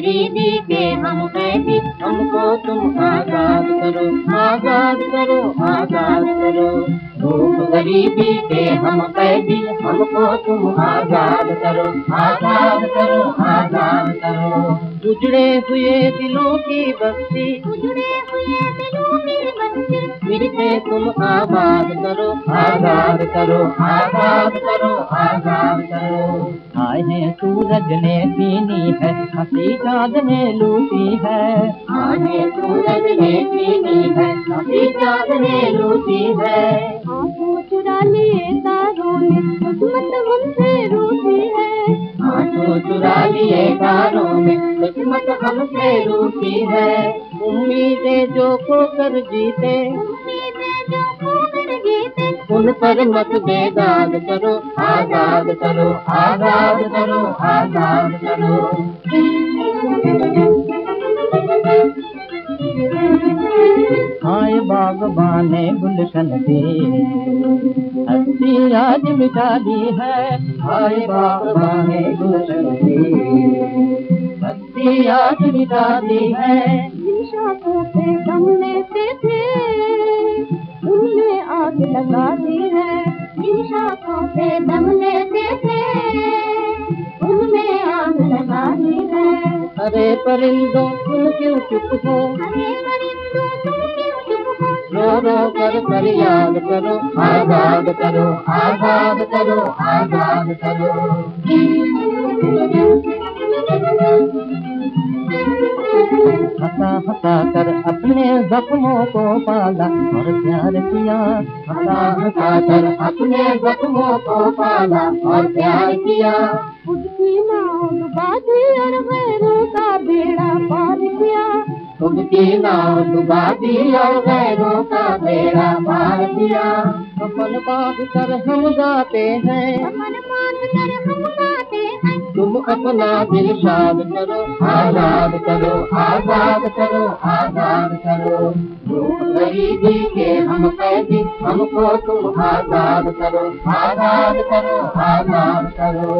गरीबी के हम कैदी हमको तुम आज़ाद करो आज़ाद करो आज़ाद करो। भूख गरीबी के हम कैदी हमको तुम आज़ाद करो आज़ाद करो आज़ाद करो। उजड़े हुए दिलों की बस्ती उजड़े हुए दिलों की बस्ती फिर से तुम आबाद करो आज़ाद करो आज़ाद करो आज़ाद करो। आए सूरज ने पीनी हँसी चाँद ने लूटी है। आए सूरज ने पीनी है हँसी चाँद ने लूटी है। आँसू चुरा लिए तारों ने किस्मत हमसे रूठी है। आँसू चुरा लिए तारों में किस्मत हमसे रूठी है। उम्मीदें जो खोकर जीते उम्मीदें जो खोकर जीते। उन पर मत बेदाग करो आज़ाद करो आज़ाद करो आज़ाद करो। आए बागबाने गुलशन दे हस्ती आज मिटा दी है। आए बागबाने गुलशन दे हस्ती आज मिटा दी है दम लेते थे। उनमें आग लगा दी है। जिन शाखों पे दम अरे परिंदों तुम क्यों चुप हो? रो रो कर फरियाद करो आजाद करो आजाद करो आजाद करो। हंसा हंसा कर जख्मों को पाला और प्यार किया। अपने जख्मों को पाला और प्यार किया। खुद की नाव दी और गैरों का बेड़ा पार किया। खुद की नाव डुबा दी और गैरों का बेड़ा पार किया। अपन बाग कर हम गाते हैं। कर हम गाते हैं। तुम अपना दिल शाद करो आज़ाद करो आज़ाद करो आज़ाद कैदी हमको तुम आजाद करो आजाद करो आजाद करो